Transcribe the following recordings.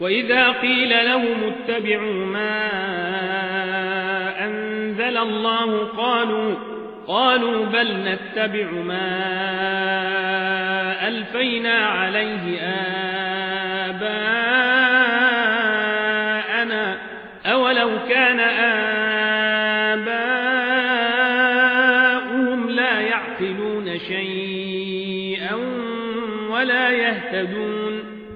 وإذا قيل لهم اتبعوا ما أنزل الله قالوا قالوا بل نتبع ما ألفينا عليه آباءنا أولو كان آباؤهم لا يعقلون شيئا ولا يهتدون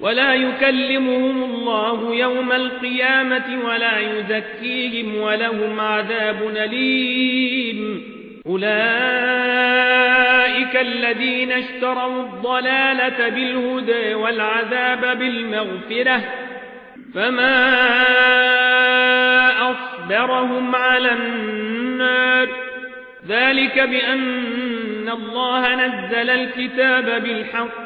ولا يكلمهم الله يوم القيامة ولا يزكيهم ولهم عذاب أليم. أولئك الذين اشتروا الضلالة بالهدى والعذاب بالمغفرة. فما أصبرهم على النار. ذلك بأن الله نزل الكتاب بالحق.